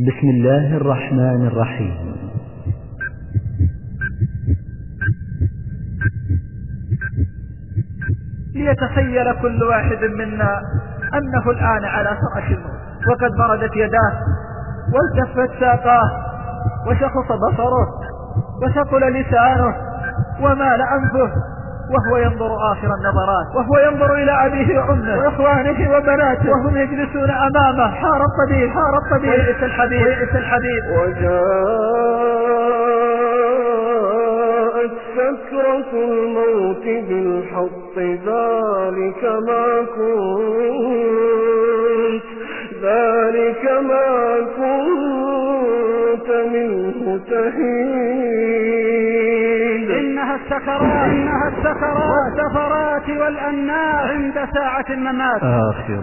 بسم الله الرحمن الرحيم. ليتخيل كل واحد منا أنه الآن على فراش الموت وقد مردت يداه والتفت ساقاه وشخص بصره وثقل لسانه ومال أنفه وهو ينظر آخر النظرات. وهو ينظر إلى أبيه وأمه. وإخوانه وبناته. وهم يجلسون أمامه. حار الطبيب. حار الطبيب. ويئس الحبيب. ويئس الحبيب. وجاءت سكرة الموت بالحق. ذلك ما كنت. ذلك ما كنت منه تهيد إنها السكرات إنها السكرات والسفرات والأنات عند ساعة الممات. آخر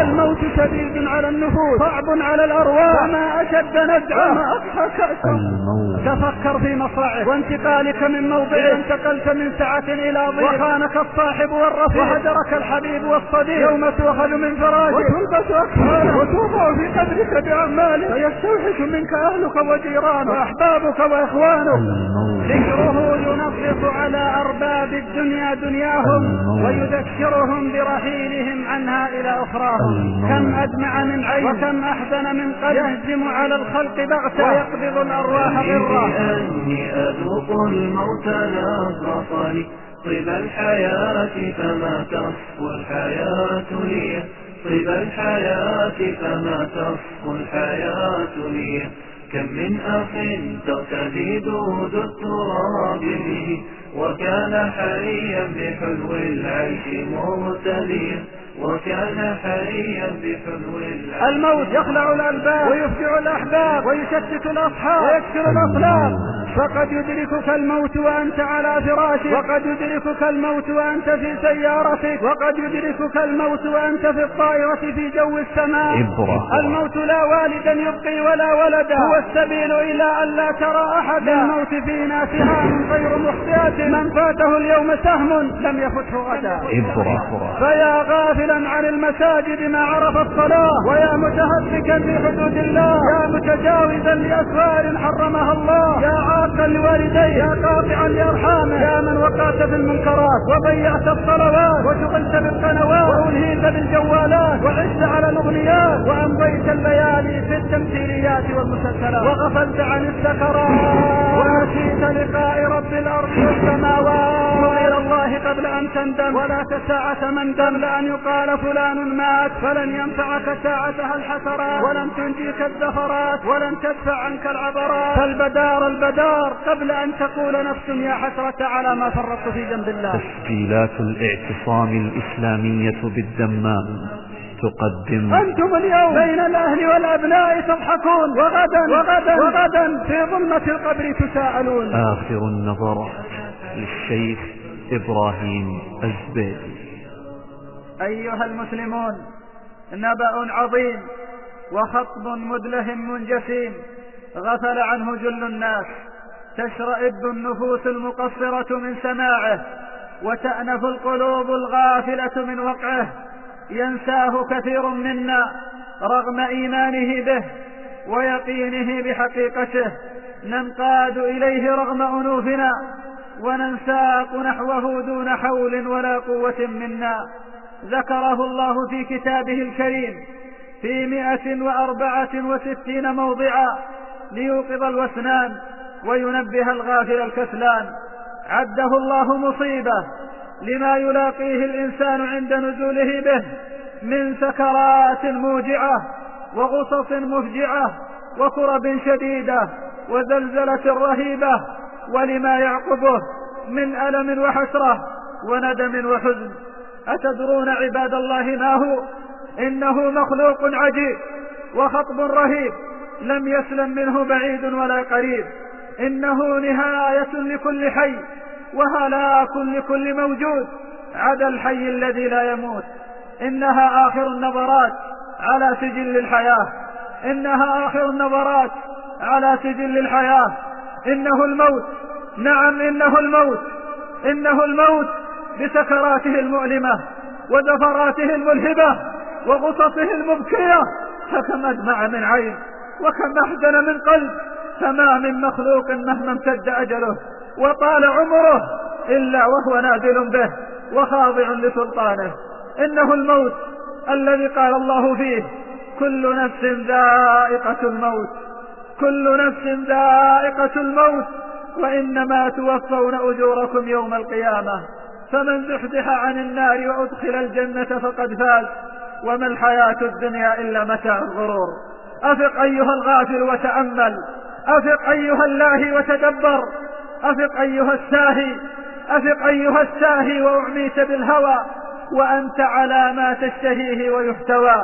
الموت شديد على النفوس صعب على الأرواح. وما أشد نزعة. وما أضحك الموت. تفكر في مصرعه وانتقالك من موضعه انتقلت من سعة إلى ضيق. وخانك الصاحب والرفيق. وهجرك الحبيب والصديق. يوم تؤخذ من فراشك وتلبس أكفانه وتوضع في قبرك بأعمالك. فيستوحش منك أهلك وجيرانك. وأحبابك وإخوانك. ذكره ينصف على أرباب الدنيا. دنياهم الموت. ويذكرهم برحيلهم عنها إلى أخراهم. كم أدمع من عين وكم أحزن من قلب يهجم على الخلق بغتة ويقبض الأرواح غرة بأني أذوق الموت نغصني طيب الحياة فما تصفو الحياة لي طيب الحياة فما تصفو الحياة لي كم من أخ تغتدي دود التراب به وكان حريا بحلو العيش مغتديا وكأن حريا بحلو الموت يخلع الألباب ويفجع الأحباب ويشتت الأصحاب ويكسر الأخلاق فقد يدركك الموت وأنت على فراشك. وقد يدركك الموت وأنت في سيارتك. وقد يدركك الموت وأنت في الطائرة في جو السماء. إبرة. الموت لا والدا يبقي ولا ولدا. هو السبيل إلى أن لا ترى أحدا. الموت فينا سهام غير مخطئة من فاته اليوم سهم لم يفته غدا. فيا عن المساجد ما عرف الصلاة. ويا متهتكا في حدود الله. يا متجاوزا لأسرار حرمها الله. يا عاقا لوالديه. يا قاطعا لأرحامه. يا من وقعت في المنكرات. وضيعت الصلوات. وشغلت بالقنوات. وألهيت بالجوالات. وعشت على الأغنيات. وأمضيت الليالي في التمثيليات والمسلسلات. وغفلت عن السكرات. ونسيت لقاء رب الأرض والسماوات. الله قبل أن تندم. ولا تساعة من دم. لأن يقال فلان مات. فلن ينفعك ساعتها الحسرات. ولن تنجيك الزفرات. ولن تدفع عنك العبرات. فالبدار البدار. قبل أن تقول نفس يا حسرة على ما فرطت في جنب الله. تسجيلات الاعتصام الإسلامية بالدمام تقدم. أنتم اليوم بين الأهل والأبناء تضحكون. وغدا. وغدا. وغدا. في ظلمة القبر تساءلون. آخر النظرات للشيخ إبراهيم الزبيدي. أيها المسلمون نبأ عظيم وخطب مدلهم منجسيم غفل عنه جل الناس تشرئب النفوس المقصرة من سماعه وتأنف القلوب الغافلة من وقعه ينساه كثير منا رغم إيمانه به ويقينه بحقيقته ننقاد إليه رغم أنوفنا وننساق نحوه دون حول ولا قوة منا. ذكره الله في كتابه الكريم في مئة وأربعة وستين موضعا ليوقظ الوسنان وينبه الغافل الكسلان. عده الله مصيبة لما يلاقيه الإنسان عند نزوله به من سكرات موجعة وغصص مفجعة وكرب شديدة وزلزلة رهيبة ولما يعقبه من ألم وحسرة وندم وحزن. أتدرون عباد الله ما هو؟ إنه مخلوق عجيب وخطب رهيب لم يسلم منه بعيد ولا قريب. إنه نهاية لكل حي وهلاك لكل موجود. عدا الحي الذي لا يموت. إنها آخر النظرات على سجل الحياة. إنها آخر النظرات على سجل الحياة. إنه الموت. نعم إنه الموت. إنه الموت بسكراته المؤلمة وزفراته الملهبة وغصصه المبكية. فكم أدمع من عين وكم أحزن من قلب. فما من مخلوق مهما امتد أجله وطال عمره إلا وهو نازل به وخاضع لسلطانه. إنه الموت الذي قال الله فيه كل نفس ذائقة الموت. كل نفس ذائقة الموت وإنما توفون أجوركم يوم القيامة. فمن زحزح عن النار وأدخل الجنة فقد فاز. وما الحياة الدنيا إلا متاع الغرور. أفق أيها الغافل وتأمل. أفق أيها اللاهي وتدبر. أفق أيها الساهي. أفق أيها الساهي وأعميت بالهوى. وأنت على ما تشتهيه ويحتوى.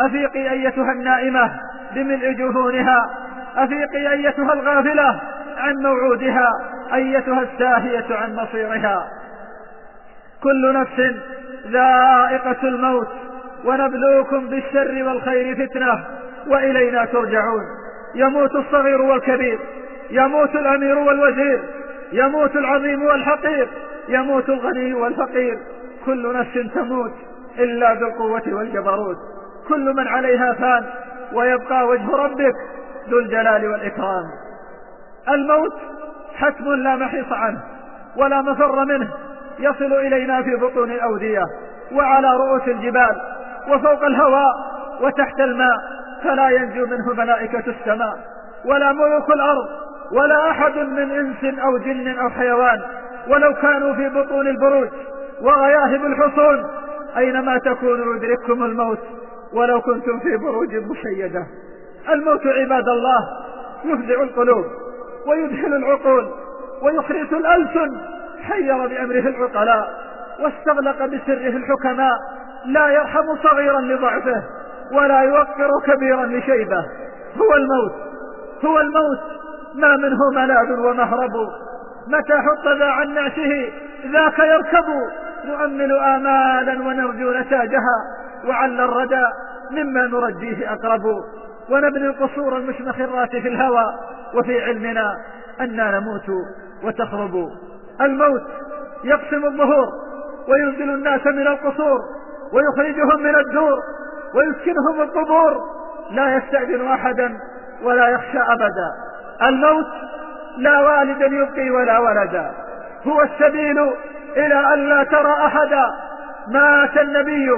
أفيقي أيتها النائمة. بملء جفونها أفيقي أيتها الغافلة عن موعودها أيتها الساهية عن مصيرها. كل نفس ذائقة الموت ونبلوكم بالشر والخير فتنة وإلينا ترجعون. يموت الصغير والكبير يموت الأمير والوزير يموت العظيم والحقير يموت الغني والفقير. كل نفس تموت إلا بالقوة والجبروت. كل من عليها فان ويبقى وجه ربك ذو الجلال والإكرام. الموت حتم لا محيص عنه ولا مفر منه يصل إلينا في بطون الأودية وعلى رؤوس الجبال وفوق الهواء وتحت الماء فلا ينجو منه ملائكة السماء ولا ملوك الأرض ولا أحد من إنس أو جن أو حيوان. ولو كانوا في بطون البروج وغياهب الحصون أينما تكونوا يدرككم الموت ولو كنتم في بروج مشيدة. الموت عباد الله يفزع القلوب ويدخل العقول ويخرس الألسن. حير بأمره العقلاء واستغلق بسره الحكماء. لا يرحم صغيرا لضعفه ولا يوقر كبيرا لشيبه. هو الموت هو الموت. ما منه ملاذ ومهرب. متى حط ذا عن نعشه ذاك يركب. نؤمل آمالا ونرجو نتاجها. وعل الردى مما نرجيه أقرب ونبني القصور المشمخرات في الهوى وفي علمنا أنا نموت وتخرب. الموت يقسم الظهور وينزل الناس من القصور ويخرجهم من الدور ويسكنهم القبور. لا يستأذن أحدا ولا يخشى أبدا. الموت لا والدا يبقي ولا ولدا هو السبيل إلى أن لا ترى أحدا. مات النبي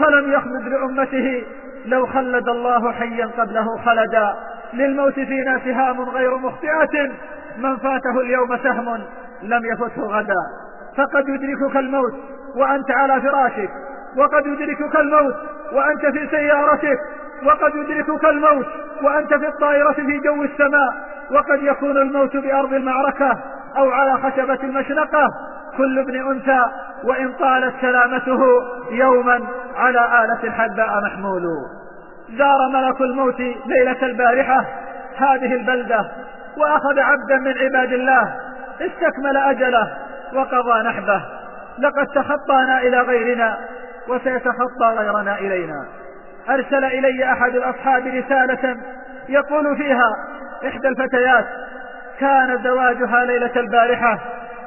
فلم يخلد لأمته لو خلد الله حيا قبله خلدا. للموت فينا سهام غير مخطئة. من فاته اليوم سهم لم يفته غدا. فقد يدركك الموت وأنت على فراشك. وقد يدركك الموت وأنت في سيارتك. وقد يدركك الموت وأنت في الطائرة في جو السماء. وقد يكون الموت بأرض المعركة أو على خشبة المشنقة. كل ابن أنثى وإن طالت سلامته يوما على آلة الحداء محمول. زار ملك الموت ليلة البارحة هذه البلدة. وأخذ عبدا من عباد الله استكمل أجله وقضى نحبه. لقد تخطانا إلى غيرنا وسيتخطى غيرنا إلينا. أرسل إلي أحد الأصحاب رسالة يقول فيها إحدى الفتيات كان زواجها ليلة البارحة.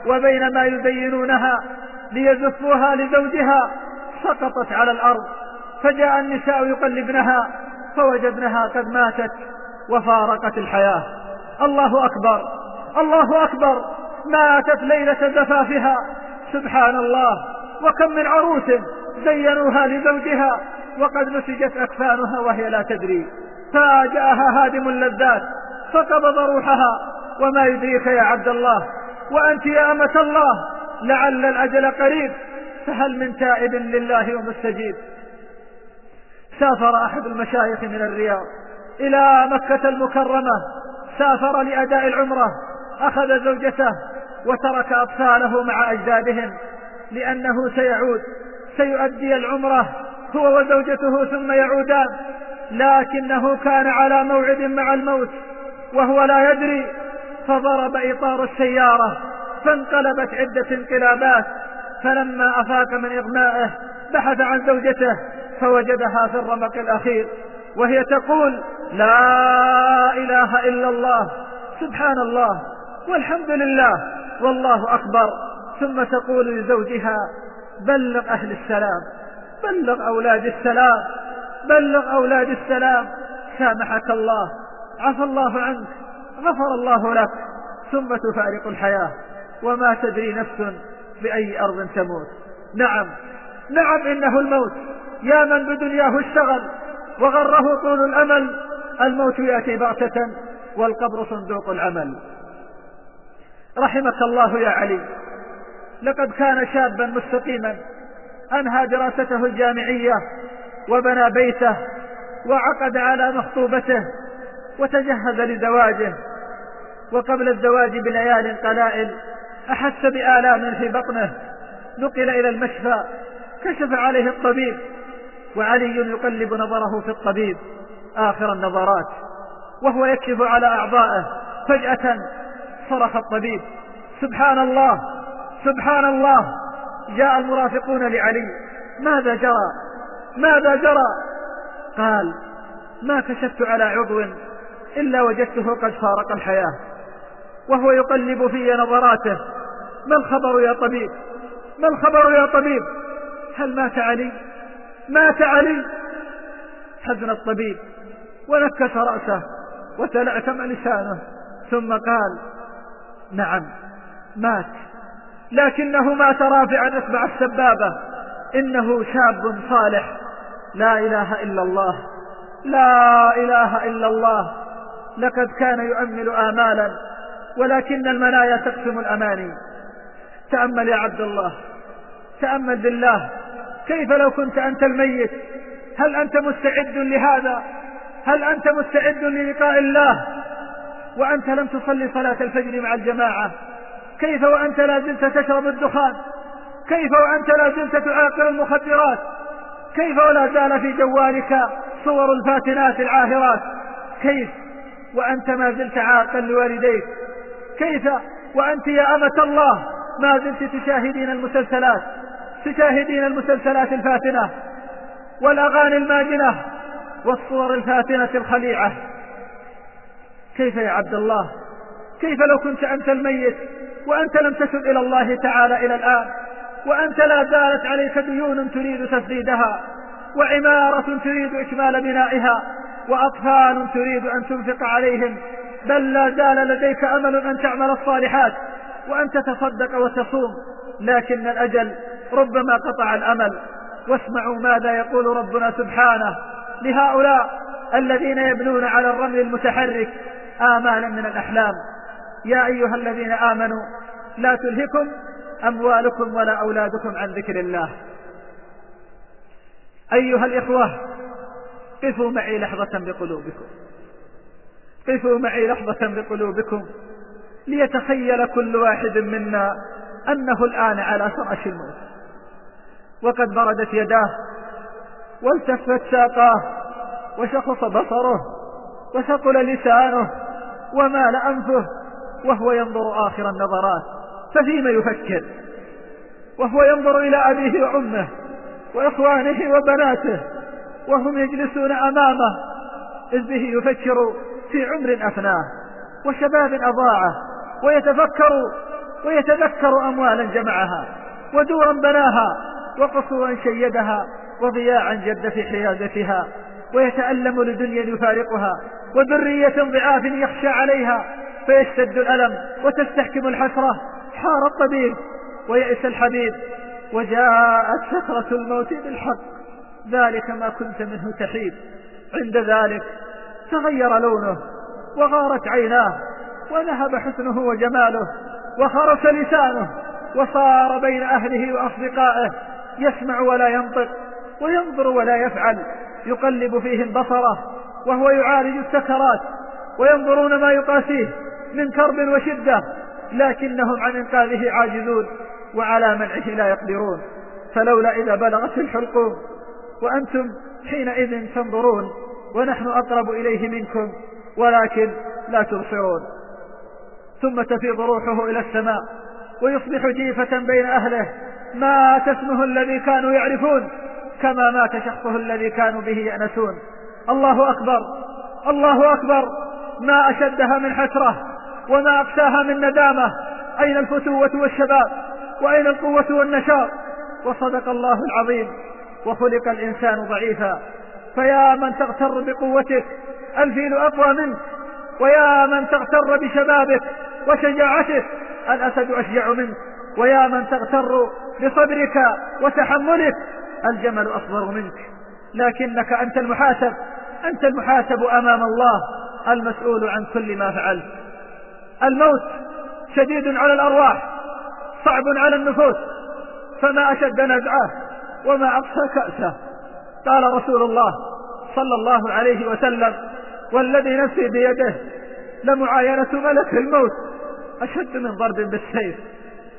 وبينما يزينونها ليزفوها لزوجها سقطت على الأرض. فجاء النساء يقلبنها فوجدنها قد ماتت وفارقت الحياة. الله أكبر الله أكبر. ماتت ليلة زفافها سبحان الله. وكم من عروس زينوها لزوجها وقد نسجت أكفانها وهي لا تدري. فاجأها هادم اللذات فقبض روحها. وما يدريك يا عبد الله وأنت يا أمة الله لعل الأجل قريب فهل من تائب لله ومستجيب؟ سافر أحد المشايخ من الرياض إلى مكة المكرمة سافر لأداء العمرة أخذ زوجته وترك أطفاله مع أجدادهم لأنه سيعود سيؤدي العمرة هو وزوجته ثم يعودان لكنه كان على موعد مع الموت وهو لا يدري فضرب إطار السيارة فانقلبت عدة انقلابات فلما أفاق من إغمائه بحث عن زوجته فوجدها في الرمق الأخير وهي تقول لا إله إلا الله سبحان الله والحمد لله والله أكبر. ثم تقول لزوجها بلغ أهل السلام بلغ أولاد السلام بلغ أولاد السلام سامحك الله عفى الله عنك. غفر الله لك ثم تفارق الحياة. وما تدري نفس بأي أرض تموت. نعم نعم إنه الموت. يا من بدنياه اشتغل وغره طول الأمل الموت يأتي بغتة والقبر صندوق العمل. رحمك الله يا علي. لقد كان شابا مستقيما أنهى دراسته الجامعية وبنى بيته وعقد على مخطوبته. وتجهز لزواجه. وقبل الزواج بليال قلائل أحس بآلام في بطنه. نقل إلى المشفى كشف عليه الطبيب. وعلي يقلب نظره في الطبيب. آخر النظرات. وهو يكشف على أعضائه فجأة صرخ الطبيب. سبحان الله! سبحان الله! جاء المرافقون لعلي. ماذا جرى؟ ماذا جرى؟ قال ما كشفت على عضو. إلا وجدته قد فارق الحياة وهو يقلب في نظراته ما الخبر يا طبيب؟ ما الخبر يا طبيب؟ هل مات علي؟ مات علي! حزن الطبيب ونكس رأسه وتلعثم لسانه ثم قال نعم مات لكنه مات رافعا اصبع السبابة إنه شاب صالح لا إله إلا الله لا إله إلا الله. لقد كان يؤمل آمالا ولكن المنايا تقسم الأماني. تأمل يا عبد الله تأمل بالله. كيف لو كنت أنت الميت؟ هل أنت مستعد لهذا؟ هل أنت مستعد للقاء الله؟ وأنت لم تصلي صلاة الفجر مع الجماعة. كيف وأنت لا زلت تشرب الدخان؟ كيف وأنت لا زلت تعاقل المخدرات؟ كيف ولا زال في جوالك صور الفاتنات العاهرات؟ كيف؟ وأنت ما زلت عاقا لوالديك. كيف؟ وأنت يا أمة الله ما زلت تشاهدين المسلسلات تشاهدين المسلسلات الفاتنة والأغاني الماجنة والصور الفاتنة الخليعة. كيف يا عبد الله؟ كيف لو كنت أنت الميت وأنت لم تسد إلى الله تعالى إلى الآن وأنت لا زالت عليك ديون تريد تسديدها وعمارة تريد إكمال بنائها وأطفال تريد أن تنفق عليهم بل لا زال لديك أمل أن تعمل الصالحات وأن تتصدق وتصوم لكن الأجل ربما قطع الأمل. واسمعوا ماذا يقول ربنا سبحانه لهؤلاء الذين يبنون على الرمل المتحرك آمالا من الأحلام. يا أيها الذين آمنوا لا تلهكم أموالكم ولا أولادكم عن ذكر الله. أيها الإخوة قفوا معي لحظة بقلوبكم. قفوا معي لحظة بقلوبكم. ليتخيل كل واحد منا أنه الآن على فراش الموت. وقد بردت يداه والتفت ساقاه وشخص بصره وثقل لسانه ومال أنفه وهو ينظر آخر النظرات ففيما يفكر؟ وهو ينظر إلى أبيه وأمه وإخوانه وبناته وهم يجلسون أمامه إذ به يفكر في عمر أفناه وشباب أضاعه ويتفكر ويتذكر أموالا جمعها ودورا بناها وقصورا شيدها وضياعا جد في حيازتها ويتألم لدنيا يفارقها وذرية ضعاف يخشى عليها فيشتد الألم وتستحكم الحسرة حار الطبيب ويئس الحبيب وجاءت سكرة الموت بالحق. ذلك ما كنت منه تحيد. عند ذلك تغير لونه وغارت عيناه وذهب حسنه وجماله وخرس لسانه وصار بين أهله وأصدقائه يسمع ولا ينطق وينظر ولا يفعل. يقلب فيهم بصره وهو يعالج السكرات وينظرون ما يقاسيه من كرب وشدة لكنهم عن إنقاذه عاجزون وعلى منعه لا يقدرون. فلولا إذا بلغت الحلقوم وأنتم حينئذ تنظرون ونحن أقرب إليه منكم ولكن لا تبصرون. ثم تفيض روحه إلى السماء ويصبح جيفة بين أهله. مات اسمه الذي كانوا يعرفون؟ كما مات شخصه الذي كانوا به يأنسون. الله أكبر! الله أكبر! ما أشدها من حسرة وما أقساها من ندامة. أين الفتوة والشباب؟ وأين القوة والنشاط؟ وصدق الله العظيم! وخلق الإنسان ضعيفا. فيا من تغتر بقوتك الفيل أقوى منك. ويا من تغتر بشبابك وشجاعتك الأسد أشجع منك. ويا من تغتر بصبرك وتحملك الجمل أصبر منك. لكنك أنت المحاسب أنت المحاسب أمام الله المسؤول عن كل ما فعلت الموت شديد على الأرواح صعب على النفوس فما أشد نزعه. وما أقسى كأسه. قال رسول الله صلى الله عليه وسلم والذي نفسي بيده لمعاينة ملك الموت أشد من ضرب بالسيف.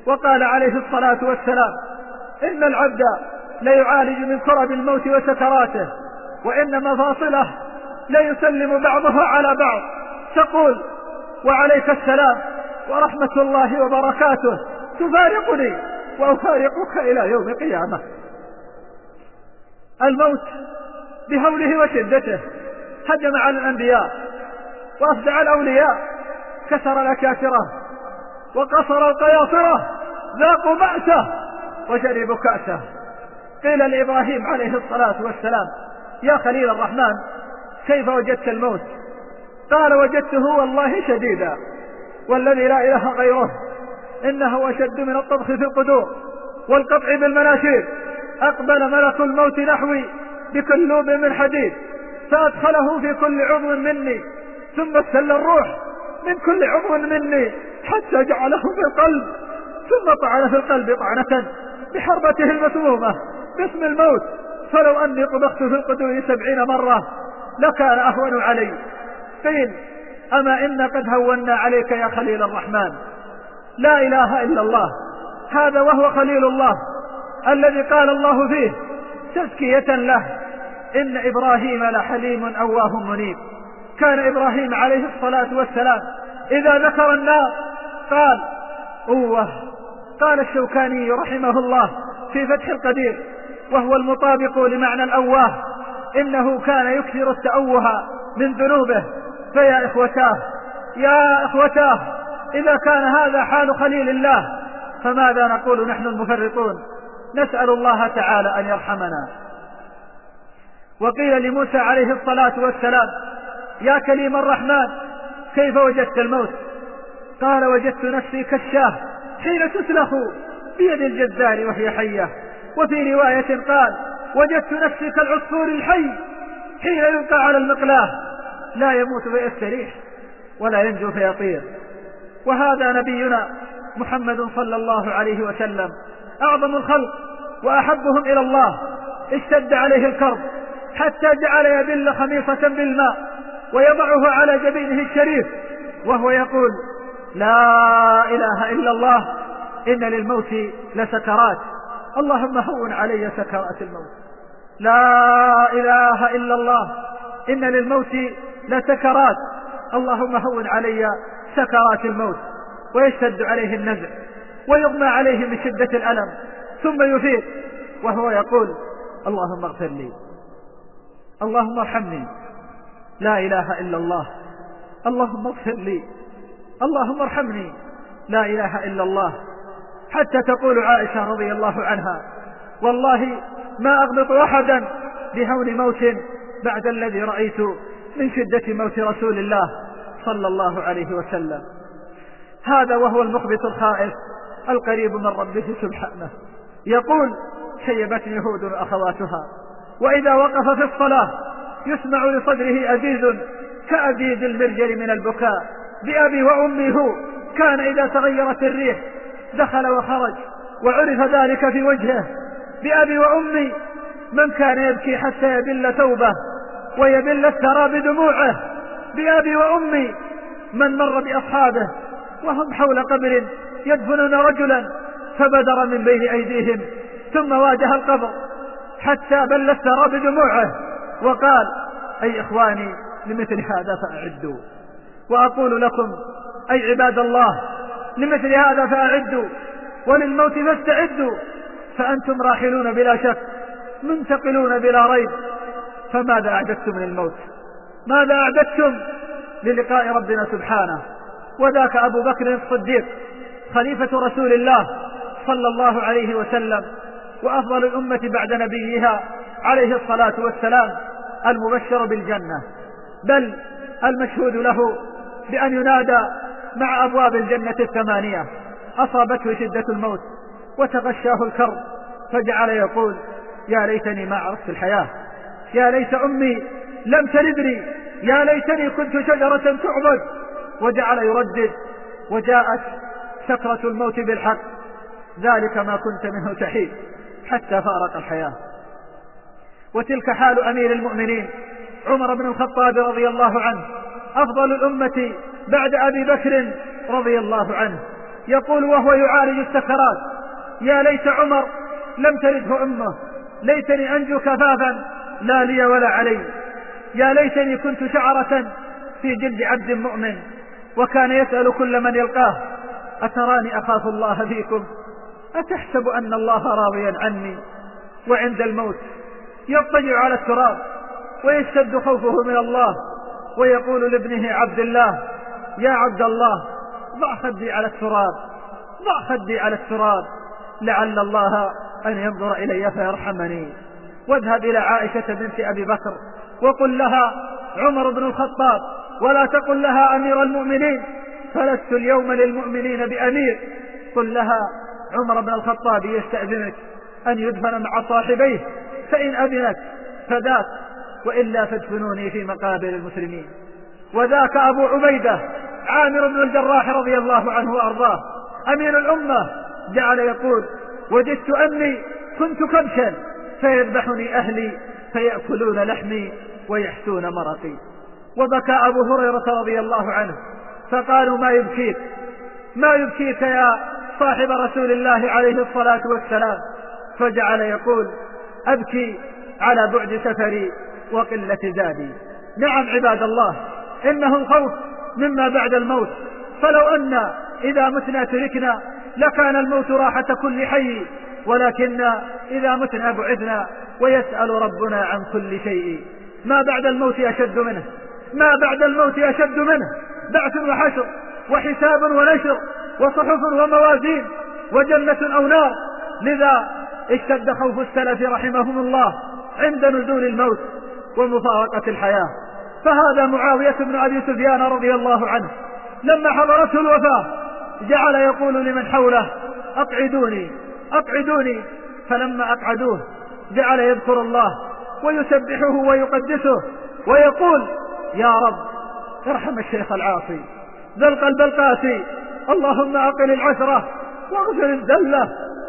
وقال عليه الصلاة والسلام إن العبد ليعالج من كرب الموت وسكراته وإن مفاصله ليسلم بعضها على بعض. تقول وعليك السلام ورحمة الله وبركاته تفارقني وأفارقك إلى يوم القيامة. الموت بهوله وشدته هجم على الأنبياء وأفزع الأولياء كسر الأكاسرة وقصر القياصرة ذاقوا بأسه وشربوا كأسه. قيل لإبراهيم عليه الصلاة والسلام يا خليل الرحمن كيف وجدت الموت؟ قال وجدته والله شديدا والذي لا إله غيره إنه أشد من الطبخ في القدور والقطع بالمناشير أقبل ملك الموت نحوي بكلوب من حديد فأدخله في كل عضو مني ثم استل الروح من كل عضو مني حتى جعله في القلب ثم طعن في القلب طعنة بحربته المسمومة. باسم الموت فلو أني طبخت في القدور سبعين مرة لكان أهون علي. قيل أما إن قد هونا عليك يا خليل الرحمن. لا إله إلا الله. هذا وهو خليل الله. الذي قال الله فيه تزكية له. إن إبراهيم لحليم أواه منيب. كان إبراهيم عليه الصلاة والسلام إذا ذكر النار قال أوه. قال الشوكاني رحمه الله في فتح القدير وهو المطابق لمعنى الأواه. إنه كان يكثر التأوه من ذنوبه. فيا إخوتاه يا إخوتاه إذا كان هذا حال خليل الله فماذا نقول نحن المفرطون؟ نسأل الله تعالى أن يرحمنا. وقيل لموسى عليه الصلاة والسلام يا كليم الرحمن كيف وجدت الموت؟ قال وجدت نفسي كالشاه حين تسلخ بيد الجزار وهي حية. وفي رواية قال وجدت نفسي كالعصفور الحي حين يلقى على المقلاة لا يموت فيستريح ولا ينجو فيطير. وهذا نبينا محمد صلى الله عليه وسلم. أعظم الخلق وأحبهم إلى الله. اشتد عليه الكرب حتى جعل يبل خميصة بالماء ويضعه على جبينه الشريف وهو يقول لا إله إلا الله إن للموت لسكرات. اللهم هون علي سكرات الموت. لا إله إلا الله إن للموت لسكرات. اللهم هون علي سكرات الموت ويشتد عليه النزع. ويغمى عليه من شدة الألم ثم يفيق وهو يقول اللهم اغفر لي. اللهم ارحمني. لا إله إلا الله. اللهم اغفر لي. اللهم ارحمني. لا إله إلا الله. حتى تقول عائشة رضي الله عنها والله ما أغبط أحدا بهون موت بعد الذي رأيت من شدة موت رسول الله صلى الله عليه وسلم. هذا وهو المخبت الخائف. القريب من ربه سبحانه. يقول شيبتني هود وأخواتها وإذا وقف في الصلاة يسمع لصدره أزيز كأزيز المرجل من البكاء. بأبي وأمي هو كان إذا تغيرت الريح دخل وخرج وعرف ذلك في وجهه. بأبي وأمي من كان يبكي حتى يبل ثوبه ويبل الثرى بدموعه. بأبي وأمي من مر بأصحابه وهم حول قبر يدفنون رجلا فبدر من بين أيديهم ثم واجه القبر حتى بل الثرى بدموعه وقال أي إخواني لمثل هذا فأعدوا. وأقول لكم أي عباد الله لمثل هذا فأعدوا. وللموت فاستعدوا فأنتم راحلون بلا شك منتقلون بلا ريب. فماذا أعددتم للموت؟ ماذا أعددتم؟ للقاء ربنا سبحانه. وذاك أبو بكر الصديق. خليفة رسول الله صلى الله عليه وسلم وأفضل الأمة بعد نبيها عليه الصلاة والسلام المبشر بالجنة بل المشهود له بأن ينادى مع أبواب الجنة الثمانية. أصابته شدة الموت وتغشاه الكرب فجعل يقول يا ليتني ما عرفت الحياة يا ليت أمي لم تلدني يا ليتني كنت شجرة تعبد وجعل يردد وجاءت سكرة الموت بالحق. ذلك ما كنت منه تحيد حتى فارق الحياة. وتلك حال أمير المؤمنين عمر بن الخطاب رضي الله عنه أفضل الأمة بعد أبي بكر رضي الله عنه. يقول وهو يعالج السكرات يا ليت عمر لم تلده أمه ليتني أنجو كفافا لا لي ولا علي. يا ليتني كنت شعرة في جلد عبد مؤمن وكان يسأل كل من يلقاه. أتراني أخاف الله فيكم؟ أتحسب أن الله راضيا عني وعند الموت يضطجع على التراب ويشتد خوفه من الله ويقول لابنه عبد الله يا عبد الله ضع خدي على التراب ضع خدي على التراب لعل الله أن ينظر إلي فيرحمني. واذهب إلى عائشة بنت أبي بكر وقل لها عمر بن الخطاب ولا تقل لها أمير المؤمنين فلست اليوم للمؤمنين بأمير. قل لها عمر بن الخطاب يستأذنك أن يدفن مع صاحبيه فإن أذنت فذاك وإلا فادفنوني في مقابر المسلمين. وذاك أبو عبيدة عامر بن الجراح رضي الله عنه وأرضاه أمير الأمة جعل يقول وجدت أني كنت كبشا فيذبحني أهلي فيأكلون لحمي ويحسون مرقي. وبكى أبو هريرة رضي الله عنه فقالوا ما يبكيك؟ ما يبكيك يا صاحب رسول الله عليه الصلاة والسلام؟ فجعل يقول أبكي على بعد سفري وقلة زادي. نعم عباد الله إنه الخوف مما بعد الموت. فلو أن إذا متنا تركنا لكان الموت راحة كل حي ولكن إذا متنا بعثنا ويسأل ربنا عن كل شيء. ما بعد الموت أشد منه. ما بعد الموت أشد منه. بعث وحشر وحساب ونشر وصحف وموازين وجنة أو نار. لذا اشتد خوف السلف رحمهم الله عند نزول الموت ومفارقة الحياة. فهذا معاوية بن أبي سفيان رضي الله عنه لما حضرته الوفاة جعل يقول لمن حوله أقعدوني أقعدوني. فلما أقعدوه جعل يذكر الله ويسبحه ويقدسه ويقول يا رب ارحم الشيخ العاصي. ذا القلب القاسي. اللهم أقل العثرة واغفر الذلة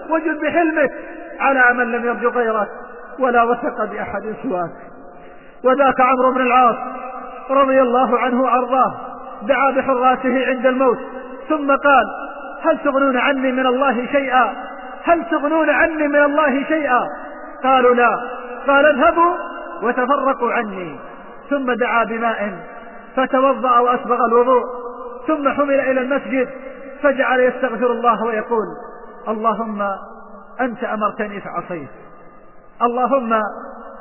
وجد بحلمك على من لم يرجو غيرك ولا وثق بأحد سواك. وذاك عمرو بن العاص رضي الله عنه وأرضاه دعا بحراته عند الموت. ثم قال هل تغنون عني من الله شيئا؟ هل تغنون عني من الله شيئا؟ قالوا لا. قال اذهبوا وتفرقوا عني. ثم دعا بماء فتوضأ وأسبغ الوضوء ثم حمل إلى المسجد فجعل يستغفر الله ويقول اللهم أنت أمرتني فعصيت اللهم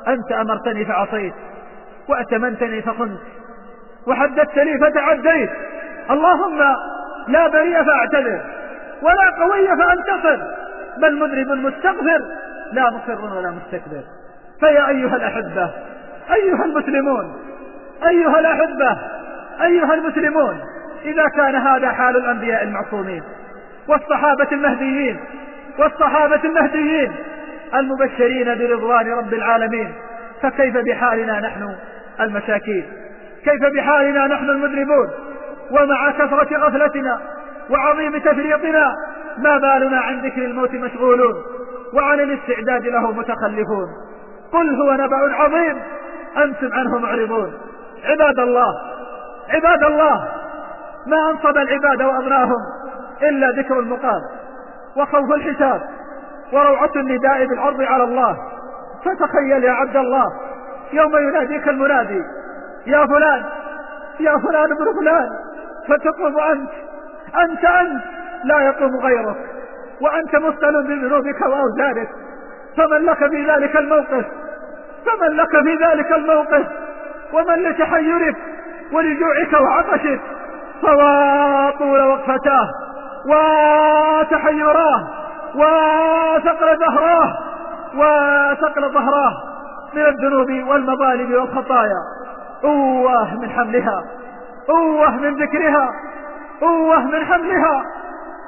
أنت أمرتني فعصيت وأتمنتني فخنت وحدثتني فتعديت اللهم لا بريء فاعتذر ولا قوي فانتصر بل مذنب مستغفر لا مصر ولا مستكبر. فيا أيها الأحبة أيها المسلمون أيها الأحبة أيها المسلمون إذا كان هذا حال الأنبياء المعصومين والصحابة المهديين والصحابة المهديين المبشرين برضوان رب العالمين فكيف بحالنا نحن المساكين كيف بحالنا نحن المذنبون ومع كثرة غفلتنا وعظيم تفريطنا ما بالنا عن ذكر الموت مشغولون وعن الاستعداد له متخلفون. قل هو نبأ عظيم أنتم عنه معرضون. عباد الله عباد الله ما أنصب العباد وأغناهم إلا ذكر المقام وخوف الحساب وروعة النداء بالعرض على الله. فتخيل يا عبد الله يوم يناديك المنادي يا فلان يا فلان ابن فلان فتقوم أنت أنت أنت لا يقوم غيرك وأنت مبتل بذنوبك وأوزارك فمن لك في ذلك الموقف فمن لك في ذلك الموقف؟ ومن لتحيرك ولجوعك وعطشك فوا طول وقفتاه وتحيراه وثقل ظهراه وثقل ظهراه من الذنوب والمظالم والخطايا. أوه من حملها أوه من ذكرها أوه من حملها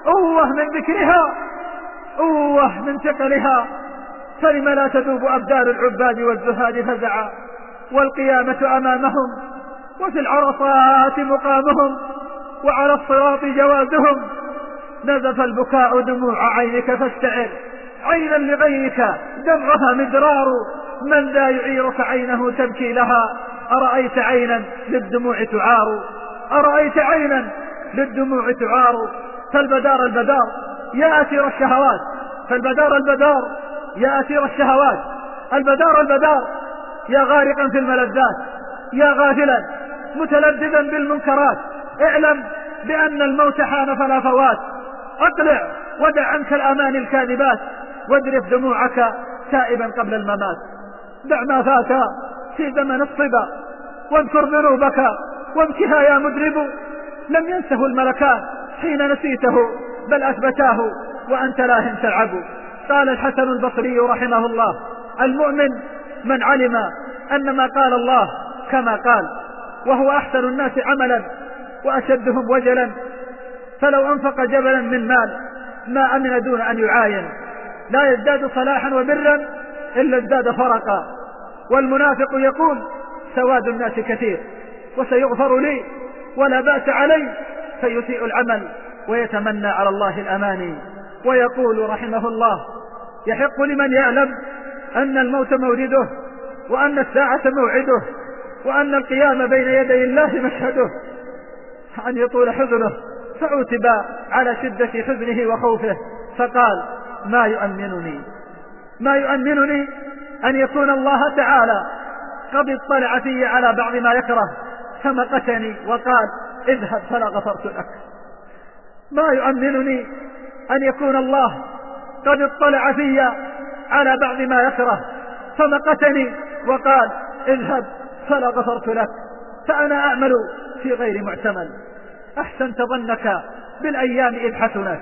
أوه من ذكرها أوه من ثقلها فلم لا تذوب أبدال العباد والزهاد فزعا. والقيامة أمامهم وفي العرصات مقامهم وعلى الصراط جوازهم. نزف البكاء دموع عينك فاستعر عينا لغيرك دمعها مدرار. من لا يعيرك عينه تبكي لها؟ أرأيت عينا للدموع تعار؟ أرأيت عينا للدموع تعار؟ فالبدار البدار يا أسير الشهوات. فالبدار البدار يا أسير الشهوات. البدار البدار يا غارقا في الملذات يا غافلا متلذذا بالمنكرات. اعلم بأن الموت حان فلا فوات. اقلع ودع عنك الأمان الكاذبات واجرف دموعك تائبا قبل الممات. دع ما فات في زمن الصبا واذكر ذنوبك وابكها يا مذنب. لم ينسه الملكان حين نسيته بل أثبتاه وأنت لاه تلعب. قال الحسن البصري رحمه الله المؤمن من علم أن ما قال الله كما قال وهو أحسن الناس عملا وأشدهم وجلا. فلو أنفق جبلا من مال ما أمن دون أن يعاين. لا يزداد صلاحا وبرا إلا ازداد فرقا. والمنافق يقول سواد الناس كثير وسيغفر لي ولا بأس علي فيسيء العمل ويتمنى على الله الأماني. ويقول رحمه الله يحق لمن يعلم أن الموت مورده وأن الساعة موعده وأن القيام بين يدي الله مشهده. أن يطول حزنه فعتب على شدة حزنه وخوفه فقال ما يؤمنني ما يؤمنني أن يكون الله تعالى قد اطلع في على بعض ما يكره فمقتني وقال اذهب فلا غفرت لك. ما يؤمنني أن يكون الله قد اطلع في على بعض ما يكره. فمقتني وقال اذهب فلا غفرت لك فأنا أعمل في غير معتمل أحسنت ظنك بالأيام إذ حسنت.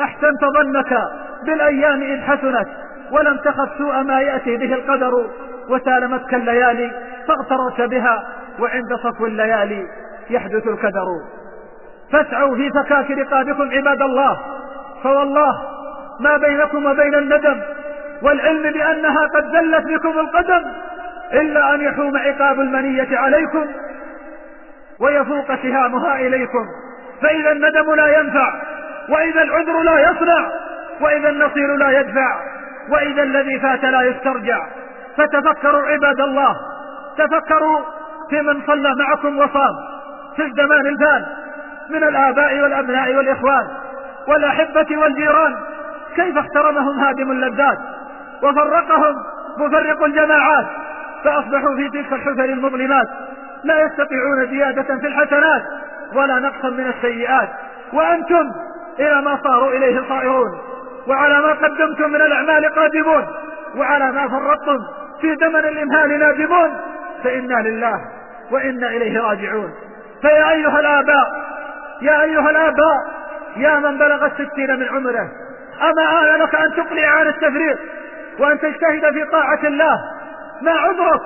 أحسنت ظنك بالأيام إذ حسنت. ولم تخف سوء ما يأتي به القدر وسالمتك الليالي فاغتررت بها وعند صفو الليالي يحدث الكدر. فاسعوا في فكاك رقابكم عباد الله. فوالله ما بينكم وبين الندم والعلم بأنها قد زلت بكم القدم إلا أن يحوم عقاب المنية عليكم ويفوق سهامها إليكم. فإذا الندم لا ينفع وإذا العذر لا يصنع وإذا النصير لا يدفع وإذا الذي فات لا يسترجع. فتفكروا عباد الله تفكروا في من صلى معكم وصام في الزمان الفان من الآباء والأبناء والإخوان والأحبة والجيران. كيف احترمهم هادم اللذات؟ وفرقهم مفرق الجماعات فأصبحوا في تلك الحفر المظلمات. لا يستطيعون زيادة في الحسنات ولا نقصا من السيئات. وأنتم إلى ما صاروا إليه صائرون وعلى ما قدمتم من الأعمال قادمون وعلى ما فرطتم في زمن الإمهال نادمون. فإنا لله وإنا إليه راجعون. فيا أيها الآباء يا أيها الآباء يا من بلغ الستين من عمره أما آن لك أن تقلع عن التفريط وأن تجتهد في طاعة الله ما عذرك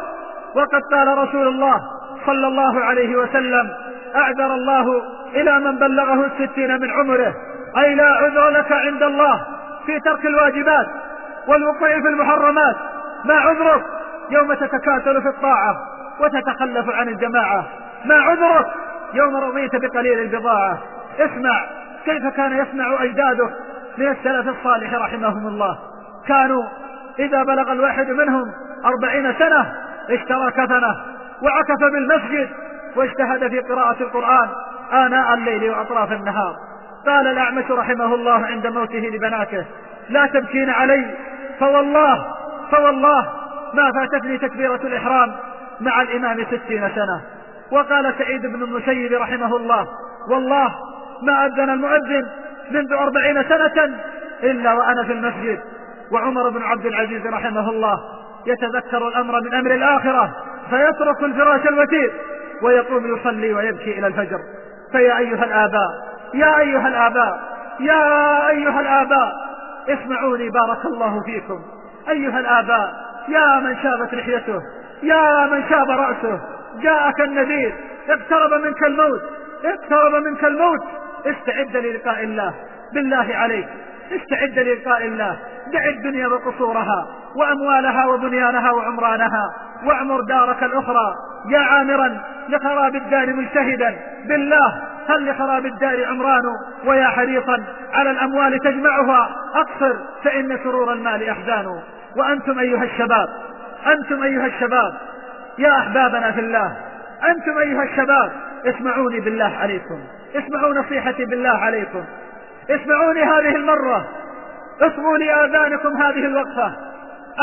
وقد قال رسول الله صلى الله عليه وسلم أعذر الله إلى من بلغه الستين من عمره أي لا عذر لك عند الله في ترك الواجبات والوقوع في المحرمات. ما عذرك يوم تتكاسل في الطاعة وتتخلف عن الجماعة. ما عذرك يوم رضيت بقليل البضاعة. اسمع كيف كان يصنع أجدادك من السلف الصالح رحمهم الله. كانوا إذا بلغ الواحد منهم أربعين سنة اشترى كفنه وعكف بالمسجد واجتهد في قراءة القرآن آناء الليل وأطراف النهار. قال الأعمش رحمه الله عند موته لبناته لا تبكين علي فوالله فوالله ما فاتتني تكبيرة الإحرام مع الإمام ستين سنة. وقال سعيد بن المسيب رحمه الله والله ما أذن المؤذن منذ أربعين سنة إلا وأنا في المسجد. وعمر بن عبد العزيز رحمه الله يتذكر الأمر من أمر الآخرة فيترك الفراش الوتير ويقوم يصلي ويبكي إلى الفجر. فيا أيها الآباء يا أيها الآباء يا أيها الآباء اسمعوني بارك الله فيكم. أيها الآباء يا من شابت لحيته يا من شاب رأسه جاءك النذير اقترب منك الموت اقترب منك الموت استعد للقاء الله. بالله عليك. استعد للقاء الله. دع الدنيا وقصورها وأموالها وبنيانها وعمرانها. وأعمر دارك الأخرى. يا عامرا لخراب الدار مجتهدا. بالله هل لخراب الدار عمران؟ ويا حريصا على الأموال تجمعها. أقصر فإن سرور المال أحزان. وأنتم أيها الشباب أنتم أيها الشباب. يا أحبابنا في الله أنتم أيها الشباب. اسمعوني بالله عليكم. اسمعوا نصيحتي بالله عليكم. اسمعوني هذه المرة. اصغوا لآذانكم هذه الوقفة.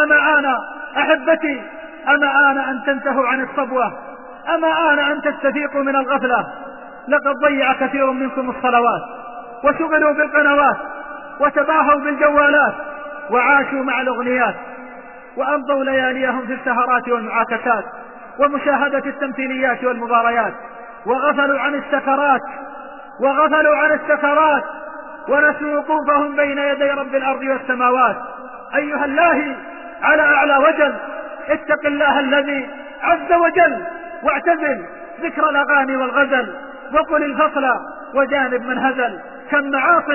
أما آن أحبتي أما آن أن تنتهوا عن الصبوة أما آن أن تستفيقوا من الغفلة. لقد ضيع كثير منكم الصلوات وشغلوا بالقنوات وتباهوا بالجوالات وعاشوا مع الأغنيات وأمضوا لياليهم في السهرات والمعاكسات ومشاهدة التمثيليات والمباريات وغفلوا عن السكرات وغفلوا عن السكرات ونسوا وقوفهم بين يدي رب الأرض والسماوات. أيها الله على أعلى وجل اتق الله الذي عز وجل واعتزل ذكر الأغاني والغزل وقل الفصل وجانب من هزل. كم معاص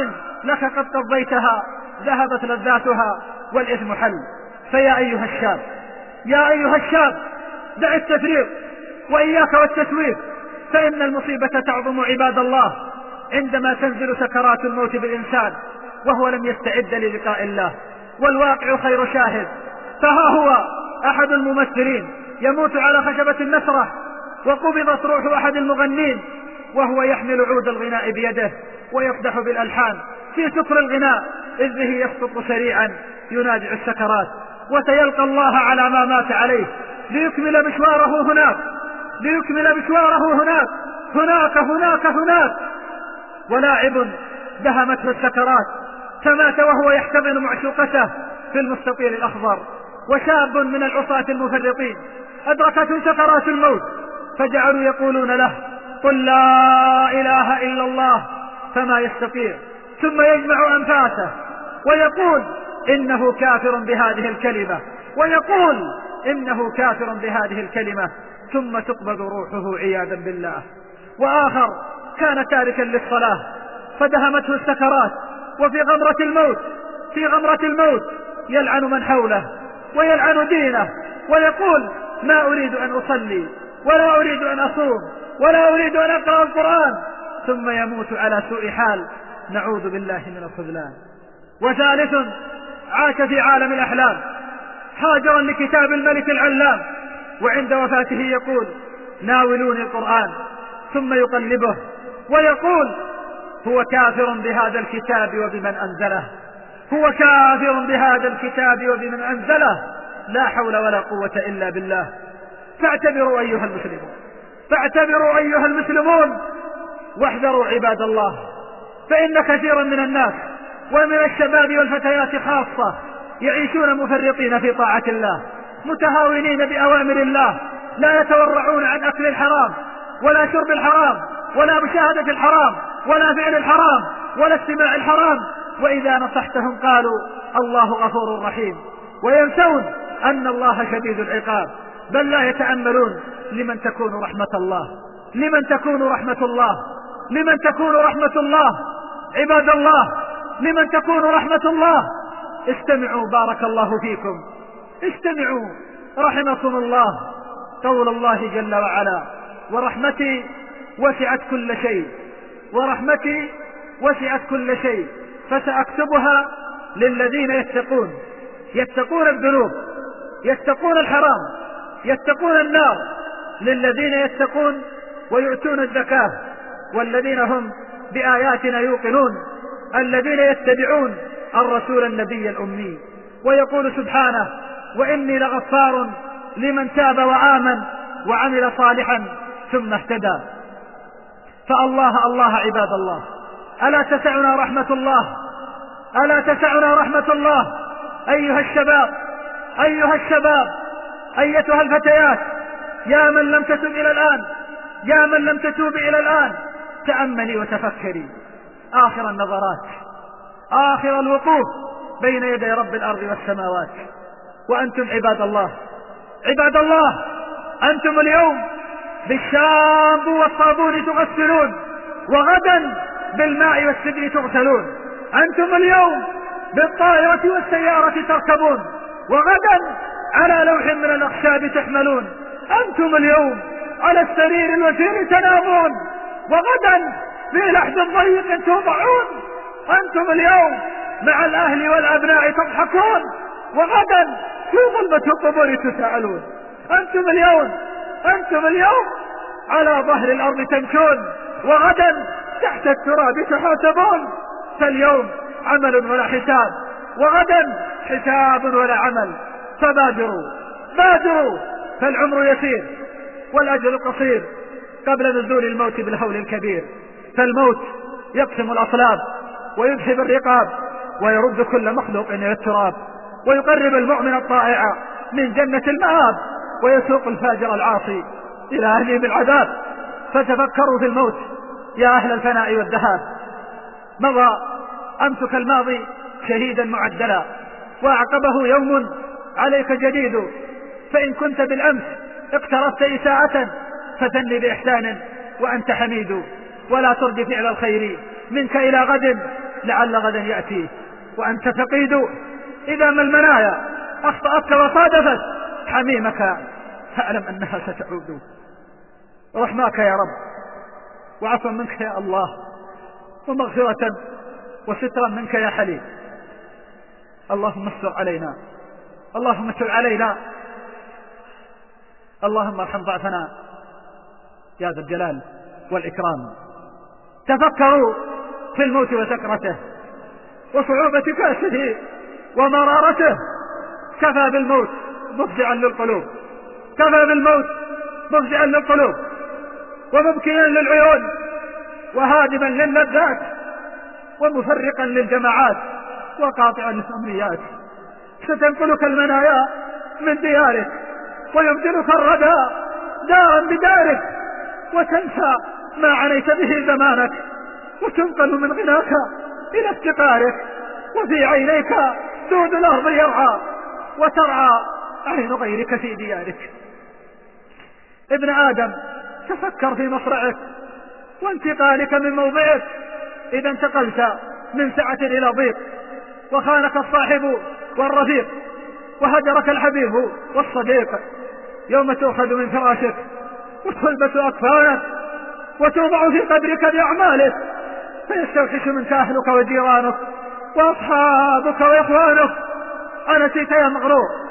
لك قد قضيتها ذهبت لذاتها والإثم حل. فيا أيها الشاب يا أيها الشاب دع التفريط وإياك والتسويف فإن المصيبة تعظم عباد الله. عندما تنزل سكرات الموت بالإنسان وهو لم يستعد للقاء الله. والواقع خير شاهد. فها هو أحد الممثلين يموت على خشبة المسرح وقبضت روح أحد المغنين وهو يحمل عود الغناء بيده ويقدح بالألحان في سكر الغناء. إذ به يسقط سريعا ينادع السكرات. وسيلقى الله على ما مات عليه. ليكمل مشواره هناك. ليكمل مشواره هناك. هناك هناك هناك. ولاعب دهمته السكرات فمات وهو يحتضن معشوقته في المستطيل الأخضر وشاب من العصاة المفرطين أدركته سكرات الموت فجعلوا يقولون له قل لا إله إلا الله فما يستطيع. ثم يجمع أنفاسه ويقول إنه كافر بهذه الكلمة ويقول إنه كافر بهذه الكلمة ثم تقبض روحه عياذا بالله. وآخر كان تاركا للصلاة فدهمته السكرات وفي غمرة الموت في غمرة الموت يلعن من حوله ويلعن دينه ويقول ما أريد أن أصلي ولا أريد أن أصوم ولا أريد أن أقرأ القرآن. ثم يموت على سوء حال نعوذ بالله من الخذلان. وثالث عاش في عالم الأحلام حاجرا لكتاب الملك العلام وعند وفاته يقول ناولوني القرآن. ثم يقلبه ويقول هو كافر بهذا الكتاب وبمن أنزله. هو كافر بهذا الكتاب وبمن أنزله. لا حول ولا قوة إلا بالله. فاعتبروا أيها المسلمون. فاعتبروا أيها المسلمون. واحذروا عباد الله. فإن كثيرا من الناس ومن الشباب والفتيات خاصة يعيشون مفرطين في طاعة الله متهاونين بأوامر الله لا يتورعون عن أكل الحرام ولا شرب الحرام ولا مشاهدة الحرام ولا فعل الحرام ولا استماع الحرام. وإذا نصحتهم قالوا الله غفور رحيم. وينسون أن الله شديد العقاب. بل لا يتأملون لمن تكون رحمة الله. لمن تكون رحمة الله. لمن تكون رحمة الله. عباد الله لمن تكون رحمة الله. استمعوا بارك الله فيكم. استمعوا رحمكم الله. قول الله جل وعلا ورحمتي وسعت كل شيء. ورحمتي وسعت كل شيء. فسأكتبها للذين يتقون. يتقون الذنوب. يتقون الحرام. يتقون النار. للذين يتقون ويؤتون الزكاة. والذين هم بآياتنا يوقنون. الذين يتبعون الرسول النبي الأمي. ويقول سبحانه وإني لغفار لمن تاب وآمن وعمل صالحا ثم اهتدى. فالله الله عباد الله. ألا تسعنا رحمة الله؟ ألا تسعنا رحمة الله؟ أيها الشباب أيها الشباب أيتها الفتيات يا من لم تتب إلى الآن يا من لم تتوب إلى الآن تأملي وتفكري. آخر النظرات آخر الوقوف بين يدي رب الأرض والسماوات. وأنتم عباد الله عباد الله أنتم اليوم بالشامبو والصابون تغسلون وغدا بالماء والسدر تغسلون. أنتم اليوم بالطائرة والسيارة تركبون وغدا على لوح من الأخشاب تحملون. أنتم اليوم على السرير الوسير تنامون وغدا في لحد ضيق توضعون. أنتم اليوم مع الأهل والأبناء تضحكون وغدا في ظلمة القبور تسألون. أنتم اليوم أنتم اليوم على ظهر الأرض تمشون وغدا تحت التراب تحاسبون فاليوم عمل ولا حساب وغدا حساب ولا عمل فبادروا بادروا فالعمر يسير والأجل قصير قبل نزول الموت بالهول الكبير فالموت يقسم الأصلاب ويذهب الرقاب ويرد كل مخلوق إلى التراب ويقرب المؤمن الطائع من جنة المآب. ويسوق الفاجر العاصي إلى أهله بالعذاب فتفكروا في الموت يا أهل الفناء والذهاب. مضى أمسك الماضي شهيدا معدلا وأعقبه يوم عليك جديد. فإن كنت بالأمس اقترفت إساءة فثني بإحسان وأنت حميد. ولا ترد فعل الخير منك إلى غد لعل غدا يأتي. وأنت فقيد إذا ما المنايا؟ أخطأتك وصادفت. حميمك فاعلم أنها ستعود. رحماك يا رب وعفوا منك يا الله ومغفرة وسترا منك يا حليم. اللهم استر علينا اللهم استر علينا. اللهم ارحم ضعفنا يا ذا الجلال والإكرام. تفكروا في الموت وسكرته وصعوبة كاسه ومرارته. كفى بالموت مفزعا للقلوب. كفى بالموت مفزعا للقلوب. ومبكيا للعيون. وهادما للذات. ومفرقا للجماعات. وقاطعا للأمنيات. ستنقلك المنايا من ديارك. ويبدلك الردى دارا بدارك. وتنسى ما عنيت به زمانك. وتنقل من غناك إلى افتقارك. وفي عينيك دود الأرض يرعى. وترعى عين غيرك في ديارك. ابن آدم تفكر في مصرعك وانتقالك من موضعك. إذا انتقلت من سعة إلى ضيق وخانك الصاحب والرفيق وهجرك الحبيب والصديق. يوم تؤخذ من فراشك وتلبس أكفانك وتوضع في قبرك بأعمالك. فيستوحش منك أهلك وجيرانك وأصحابك وإخوانك. أنسيت يا مغرور.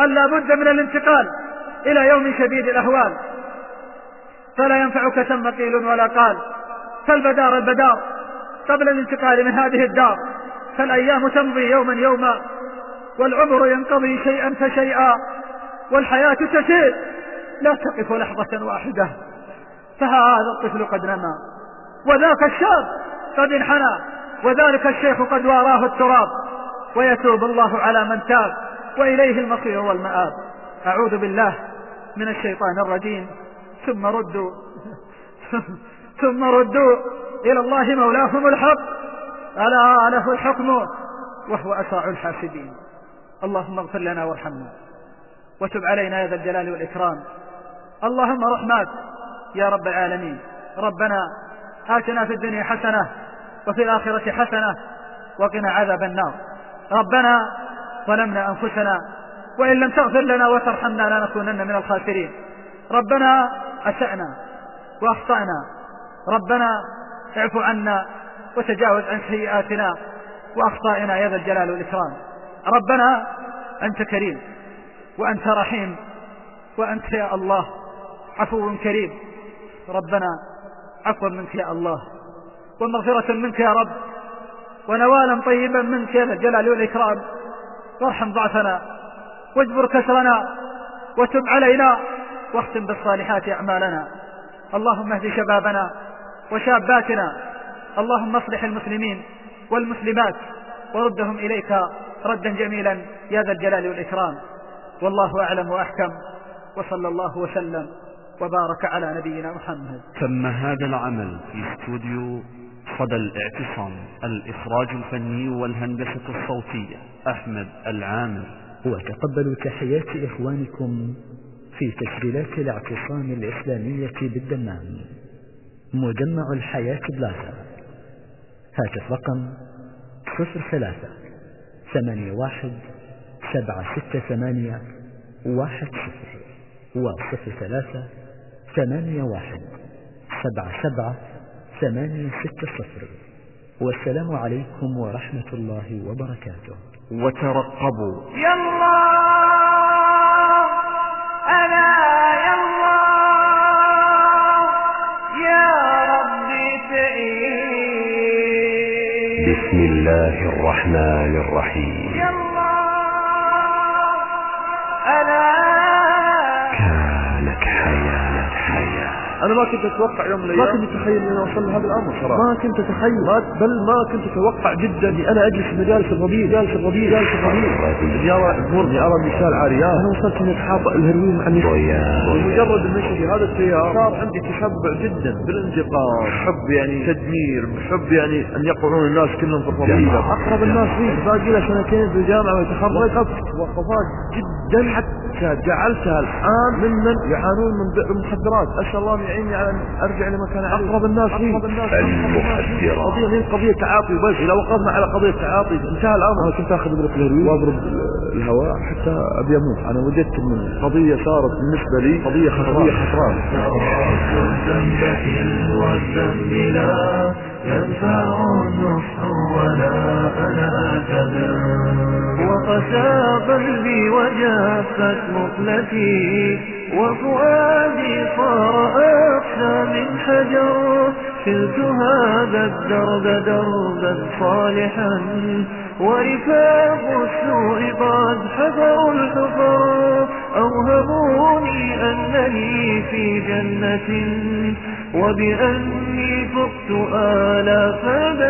أن لا بد من الانتقال إلى يوم شديد الأهوال. فلا ينفعك ثم قيل ولا قال. فالبدار البدار قبل الانتقال من هذه الدار. فالأيام تمضي يوما يوما والعمر ينقضي شيئا فشيئا والحياة تسير. لا تقف لحظة واحدة. فهذا الطفل قد نما. وذاك الشاب قد انحنى. وذلك الشيخ قد واراه التراب. ويتوب الله على من تاب. وإليه المصير والمآب. أعوذ بالله من الشيطان الرجيم. ثم ردوا. ثم ردوا. إلى الله مولاهم الحق. ألا له الحكم؟ وهو أسرع الحاسدين. اللهم اغفر لنا وارحمنا. وتب علينا يا ذا الجلال والإكرام. اللهم رحمات يا رب العالمين. ربنا آتنا في الدنيا حسنة وفي الآخرة حسنة. وقنا عذاب النار. ربنا ظلمنا أنفسنا وإن لم تغفر لنا وترحمنا لنكونن من الخاسرين. ربنا أسأنا وأخطأنا. ربنا اعف عنا وتجاوز عن سيئاتنا وأخطائنا يا ذا الجلال والإكرام. ربنا أنت كريم وأنت رحيم وأنت يا الله عفو كريم. ربنا عفوا منك يا الله ومغفرة منك يا رب ونوالا طيبا منك يا ذا الجلال والإكرام. وارحم ضعفنا واجبر كسرنا وتب علينا واختم بالصالحات أعمالنا. اللهم اهد شبابنا وشاباتنا. اللهم اصلح المسلمين والمسلمات وردهم إليك ردا جميلا يا ذا الجلال والإكرام. والله أعلم وأحكم. وصلى الله وسلم وبارك على نبينا محمد. تم هذا العمل في استوديو صدى الاعتصام الإخراج الفني والهندسة الصوتية. أحمد العامر. وتقبلوا تحيات إخوانكم في تسجيلات الاعتصام الإسلامية بالدمام. مجمع الحياة بلازا. هاتف رقم صفر ثلاثة ثمانية واحد سبعة ستة ثمانية واحد صفر. وصفر ثلاثة ثمانية واحد ثمانية ستة صفر. والسلام عليكم ورحمة الله وبركاته. وترقبوا. يلا! أنا يلا! يا ربي تعين بسم الله الرحمن الرحيم. يلا! أنا كانت حياة حياة أنا ما كنت أتوقع يوم من الأيام ما كنت أتخيل أني أوصل لهذا الأمر صراحة. ما كنت أتخيل. ما بل ما كنت أتوقع جدا اني أنا أجلس في مجالس الربيع جالس الربيع جالس الربيع أني أرى امور اني ارى النساء العاريات أنا وصلت أني أتحاط الهروين ضياء بمجرد المشي في هذا التيار صار عندي تشبع جدا. بالانتقام حب يعني تدمير حب يعني أن يقعون الناس كلهم في الربيع أقرب الناس لي باقي له سنتين في الجامعة ويتخرج. وقفات جدا. حتى جعلتها الآن ممن يعانون من بئر المخدرات أسأل الله يعيني على أرجع لما كان عليه أقرب الناس لي المخدرات. قضية هي قضية تعاطي وبس اذا وقفنا على قضية تعاطي انتهى الأمر. أنا كنت أخذ ابره الهروين وأضرب الهواء حتى أبي أموت أنا وجدت من قضية صارت بالنسبة لي قضية خطراء خطراء الذنب والذنب لا ينفع النصح ولا أنا أعتذر وقسى قلبي وجافت مقلتي. وفؤادي صار أقسى من حجر. شلت هذا الدرب دربا صالحا. ورفاق السوء قد حفروا الحفر أوهموني أنني في جنة وبأني فقت آلاف الدول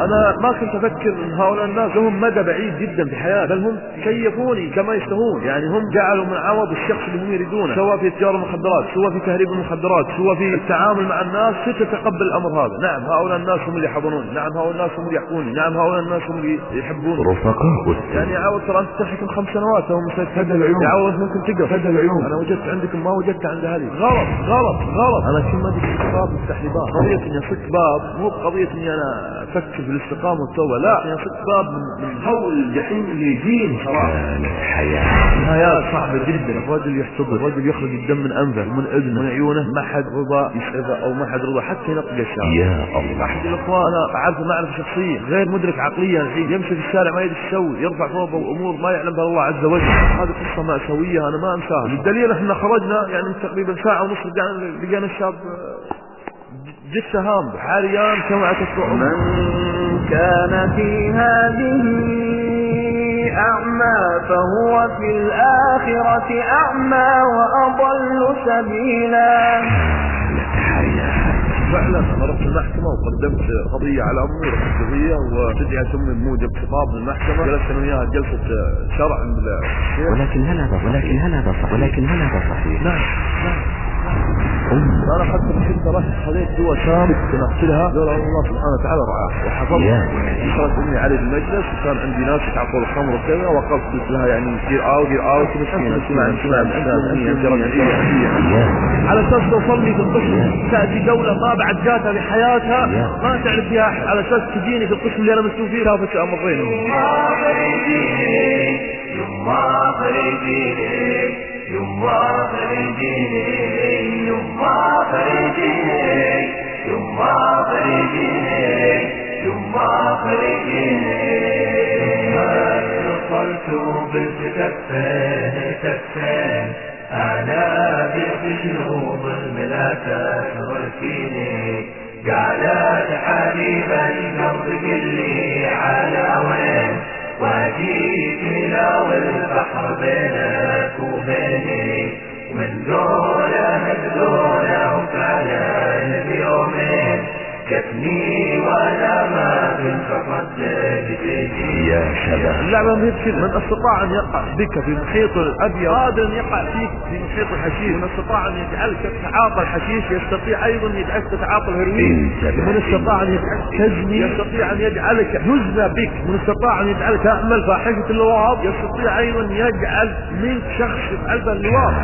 أنا ما كنت أفكر إن هؤلاء الناس لهم مدى بعيد جدا في الحياة بل هم كيفوني كما يشتهون. يعني هم جعلوا من عوض الشخص اللي هم يريدونه سواء في تجارة المخدرات سواء في تهريب المخدرات سواء في التعامل مع الناس ستتقبل الأمر هذا. نعم هؤلاء الناس هم اللي يحضنوني نعم هؤلاء الناس هم اللي يحبوني نعم هؤلاء الناس هم اللي يحبوني رفقاء يعني عاود ترى انت تحكم خمس سنوات أو مسجل العيون. يعود ممكن تقف. هذا العيون. أنا وجدت عندكم ما وجدت عند هذه. غلط غلط غلط. أنا كل ما أدري لي باب. قضية إني اصك باب مو بقضيه إني أنا أفكر في الاستقامه والتوبة. لا إني اصك باب من من هول الجحيم اللي يجيني صراحة. كانت حياة. نهايات صعبة جدا. الرجل يحتضر الرجل يخرج الدم من أنفه ومن أذنه ومن عيونه. ما حد رضى يسعفه أو ما حد رضى حتى ينقي الشارع. يا الله. أحد الأخوة أنا أعرفه معرفة شخصية غير مدرك عقليا الحين يمشي في الشارع ما يدري إيش يسوي يرفع ثوبه وأمور ما يعلم بها الله عز وجل. هذه قصة مأساوية أنا ما أنساها. الدليل إحنا خرجنا يعني من تقريبا ساعة ونص رجعنا لقينا الشاب آه، جثة هام عريان كما تسمعون من كان في هذه أعمى فهو في الآخرة أعمى وأضل سبيلا. فعلا أنا رحت المحكمة وقدمت قضية على امي رحت قضيه وتدعي امي بموجب خطاب من المحكمة. جلست أنا وياها جلسة شرع ولكن هل هذا ولكن هل هذا صحيح. ولكن هل هذا صحيح. نعم أنا حتى كنت رحت خذيت دواء شام اغسلها لولا الله سبحانه وتعالى رعاه وحفظت. دخلت امي علي المجلس وكان عندي ناس يتعاطوا الخمر وكذا وقفت قلت لها يعني دير اوت دير اوت مسكينه أسمع أسمع على أساس توصلني في القسم تأتي دولة ما بعد جاتها بحياتها ما تعرف فيها أحد. على أساس تجيني في القسم اللي أنا مسؤول فيه كافه امرين يما خرجيني يما خرجيني خرجيني يما خرجيني يما خرجيني ما اتصلت بالكتفين كتفين أنا بقلوب الملاكة تركيني قالت حبيبا قلبك اللي على وين واجيك لو البحر بينك وبيني دولة دولة وفعلا بيومين كفني وأنا ما يا شباب اللعبة ما هي بكذا من أستطاع أن يقع بك في محيط الأبيض. قادر أن يقع فيك في محيط الحشيش. من أستطاع أن يجعلك تتعاطى الحشيش. يستطيع أيضا أن يجعلك تتعاطى الهيروين انت من أستطاع أن يجعلك تزني. يستطيع أن يجعلك يزنى بك. من أستطاع أن يجعلك تعمل فاحشة اللواط. يستطيع أيضا أن يجعل منك شخص يفعل اللواط.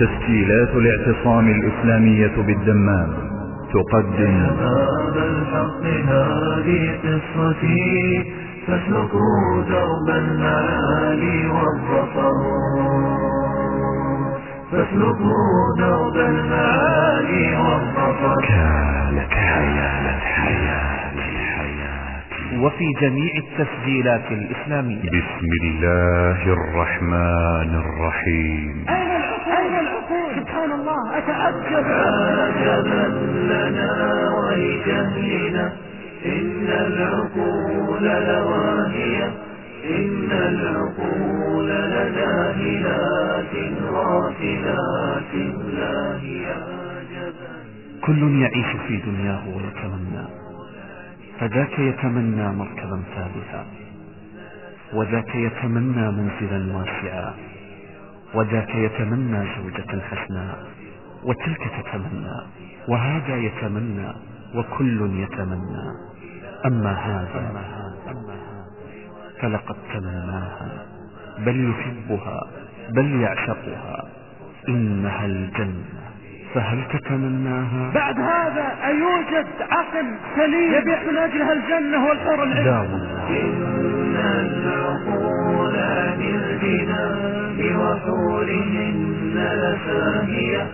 تسجيلات الاعتصام الإسلامية بالدمام تقدم. باب الحق هذه قصتي فاسلكوا درب المعالي والظفر فاسلكوا درب المعالي والظفر كانت حياة حياة وفي جميع التسجيلات الإسلامية. بسم الله الرحمن الرحيم. أين العقول أين العقول سبحان الله أتعجب عجبا لنا ولجهلنا إن العقول لواهية. إن العقول لجاهلات غافلات لاهية عجبا كل يعيش في دنياه ويتمنى. فذاك يتمنى مركبا ثابتا وذاك يتمنى منزلا واسعا وذاك يتمنى زوجة حسناء وتلك تتمنى وهذا يتمنى وكل يتمنى. أما هذا فلقد تمناها بل يحبها بل يعشقها إنها الجنة. فهل تتمناها؟ بعد هذا أيوجد عقل سليم يبيع من أجلها الجنة والحور العين لا والله. إن العقول عن الجنان وحورهن لساهية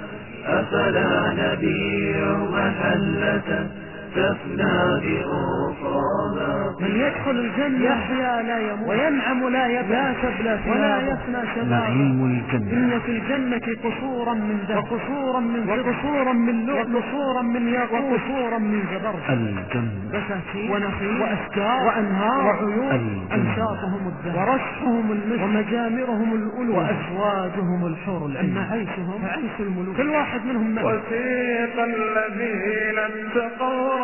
أفلا نبيع محلة تفنى بأخرى من يدخل الجنة يحيا لا يموت وينعم لا يبلى لا تبلى ولا يفنى شبابه نعيم الجنة. إن في الجنة قصورا من ذهب وقصورا من وقصورا من لؤلؤ. وقصورا من ياقوت وقصورا من زبرجد الجنة. بساتين ونخيل. وأشجار وأنهار. وعيون. أنشاطهم الذهب ورشحهم المسك ومجامرهم الألو وأزواجهم الحور العين. أما عيشهم. فعيش الملوك. كل واحد منهم وسيق الذين اتقوا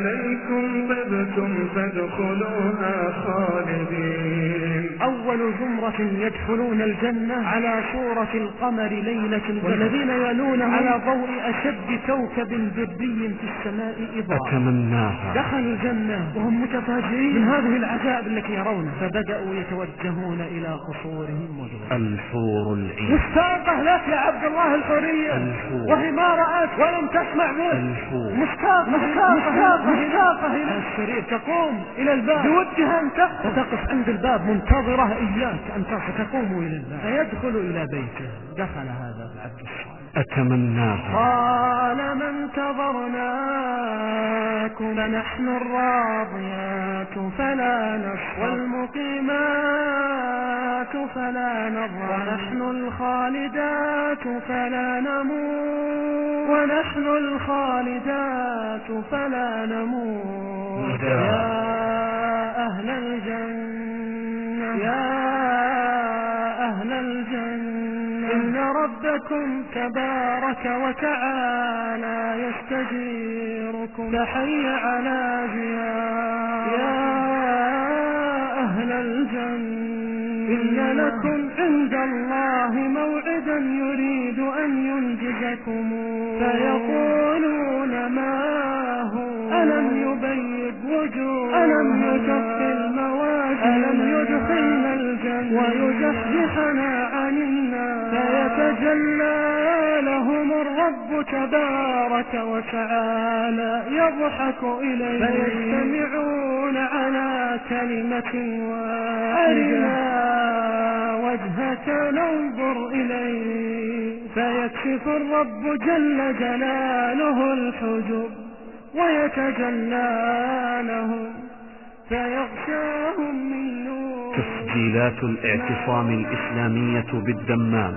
عليكم طبتم فادخلوها خالدين. أول زمرة يدخلون الجنة على صورة القمر ليلة البدر والذين يلونهم على ضوء أشد كوكب دري في السماء إضاءة. أتمناها. دخلوا الجنة وهم متفاجئين. من هذه العجائب التي يرونها فبدأوا يتوجهون إلى قصورهم. الحور العين. مشتاقة لك يا عبد الله الحورية. الحور. وهي ما رأت ولم تسمع منك الحور. مشتاقة مشتاقة مشتاقة إلى السرير تقوم إلى الباب. بودها أن تقف فتقف عند الباب منتظرة إياك أن تقف فتقوم إلى الباب فيدخل إلى بيته. دخل هذا العبد. الصالح أتمناها. قال ما انتظرناكم فنحن الراضيات فلا نصر والمقيمات فلا نضر ونحن الخالدات فلا نموت. ونحن الخالدات فلا نموت. يا أهل الجنة. يا أهل الجنة إن ربكم تبارك وتعالى يستجيركم. فحي على زيار يا أهل الجنة إن لكم عند الله موعدا يريد أن ينجزكم. فيقولون الجنة ويزحزحنا عن النار فيتجلى لهم الرب تبارك وتعالى يضحك إليه. فيجتمعون على كلمة واحدة. وجهك ننظر إليه. فيكشف الرب جل جلاله الحجب ويتجلى لهم فيغشاهم من نور. تسجيلات الاعتصام الإسلامية بالدمام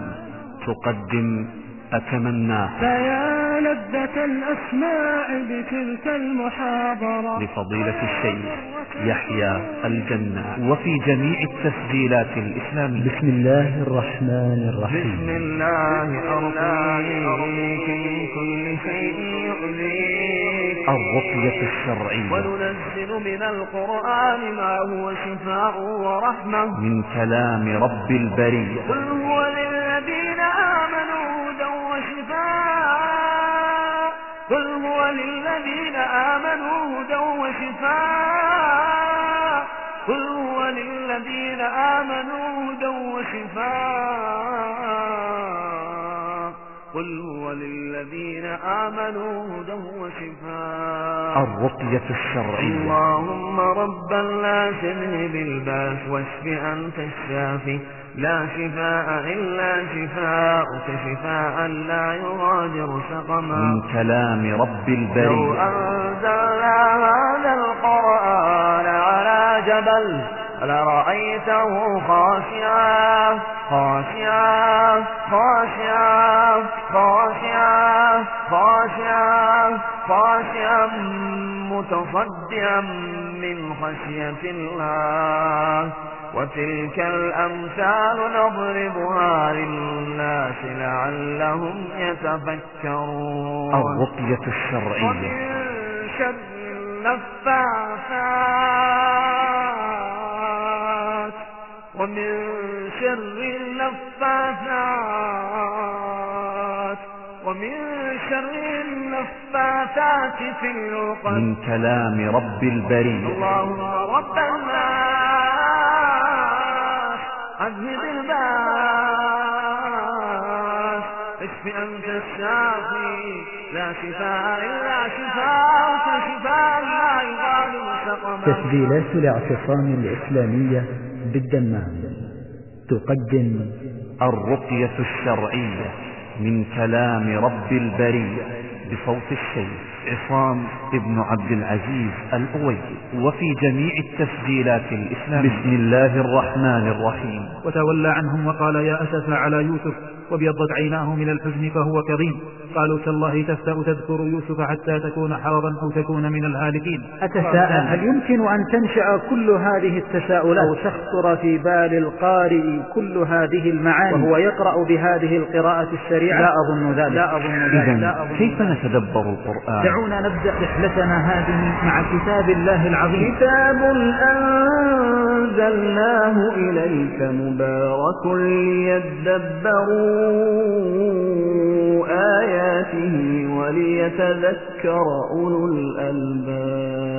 تقدم أتمنى. فيا لذة الأسماع بتلك المحاضرة. لفضيلة الشيخ يحيى الجنة. وفي جميع التسجيلات الإسلامية. بسم الله الرحمن الرحيم. بسم الله أرقيك من كل شيء يؤذيك الرقية الشرعية. وننزل من القرآن ما هو شفاء ورحمة. من كلام رب البرية. قل هو قل هو للذين آمنوا هدى وشفاء. قل هو للذين آمنوا هدى وشفاء. قل هو للذين آمنوا هدى وشفاء. الرقية الشرعية. اللهم رب الناس اذهب الباس واشف أنت الشافي. لا شفاء إلا شفاءك شفاء لا يغادر سقما. من كلام رب لو البرية أنزلنا هذا القرآن على جبل لرأيته خاشعا خاشعا خاشعا خاشعا خاشعا خاشعا متصدعا من خشية الله. وتلك الأمثال نضربها للناس لعلهم يتفكرون. الرقية الشرعية. ومن شر النفاثات. ومن شر النفاثات ومن شر النفاثات في العقد. من كلام رب البرية اللهم رب الناس أذهب الباس اشف أنت الشافي لا شفاء إلا شفاءك شفاء لا يغادر سقما. تسجيلات الاعتصام الإسلامية. بالدمام تقدم الرقية الشرعية من كلام رب البرية بصوت الشيخ. عصام ابن عبد العزيز الأويسي وفي جميع التسجيلات الإسلامية. بسم الله الرحمن الرحيم. وتولى عنهم وقال يا أسف على يوسف وابيضت عيناه من الحزن فهو كظيم قالوا تالله تفتأ تذكر يوسف حتى تكون حرضا أو تكون من الهالكين. أتساءل هل يمكن أن تنشأ كل هذه التساؤلات؟ أو تخطر في بال القارئ كل هذه المعاني؟ وهو يقرأ بهذه القراءة السريعة لا أظن ذلك. لا أظن ذلك. لا إذا أظن كيف نتدبر القرآن؟ دعونا نبدأ رحلتنا هذه مع كتاب الله العظيم. كتاب أنزلناه إليك مبارك ليدبروا آياته وليتذكر أولو الألباب.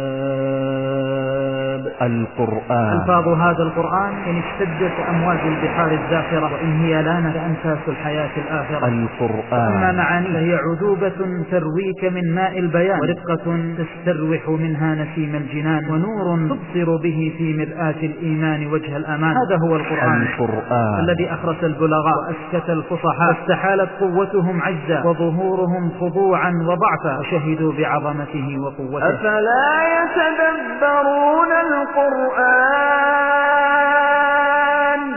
القرآن. ألفاظ هذا القرآن إن اشتدت أمواج البحار الزاخرة وإن هي لانت أنفاس الحياة الآخرة. أما القرآن معانيه فهي عذوبة ترويك من ماء البيان. ورقة تستروح منها نسيم الجنان. ونور تبصر به في مرآة الإيمان وجه الأمان. هذا هو القرآن. القرآن. الذي أخرس البلغاء. وأسكت الفصحاء. واستحالت قوتهم عجزا. وظهورهم خضوعا وضعفا. وشهدوا بعظمته وقوته. أفلا يتدبرون القرآن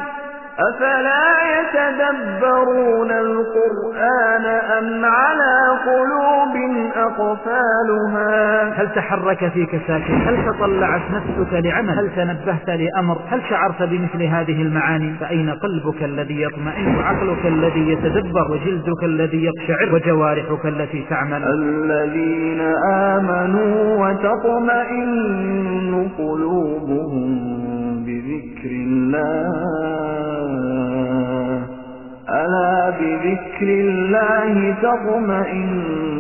أفلا يتدبرون القرآن أم على قلوب أقفالها؟ هل تحرك فيك ساكن هل تطلعت نفسك لعمل؟ هل تنبهت لأمر؟ هل شعرت بمثل هذه المعاني؟ فأين قلبك الذي يطمئن؟ وعقلك الذي يتدبر؟ وجلدك الذي يقشعر؟ وجوارحك التي تعمل؟ الذين آمنوا وتطمئن قلوبهم بذكر الله. ألا بذكر الله تطمئن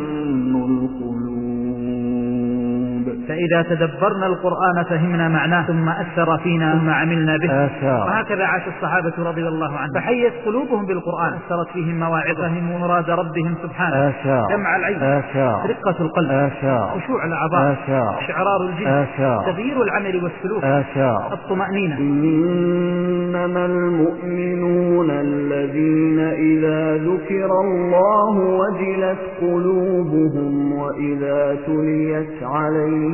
القلوب فإلى إذا تدبرنا القرآن فهمنا معناه ثم أثر فينا ثم عملنا به. آثار. وهكذا عاش الصحابة رضي الله عنهم. فحيت قلوبهم بالقرآن. أثرت فيهم مواعظ فهموا مراد ربهم سبحانه. آثار. دمع العين. آثار. رقة القلب. آثار. خشوع الأعضاء. آثار. إشعرار الجسم آثار. تغيير العمل والسلوك. آثار. الطمأنينة. إنما المؤمنون الذين إذا ذكر الله وجلت قلوبهم وإذا تليت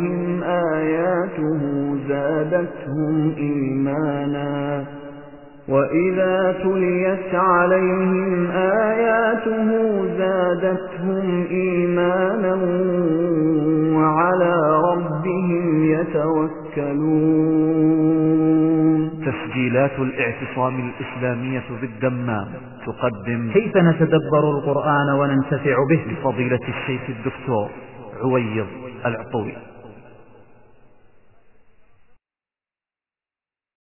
عليهم آياته زادتهم إيمانا وإذا تليت عليهم آياته زادتهم إيمانا وعلى ربهم يتوكلون تسجيلات الاعتصام الإسلامية بالدمام تقدم كيف نتدبر القرآن وننتفع به؟ لفضيلة الشيخ الدكتور عويض العطوي.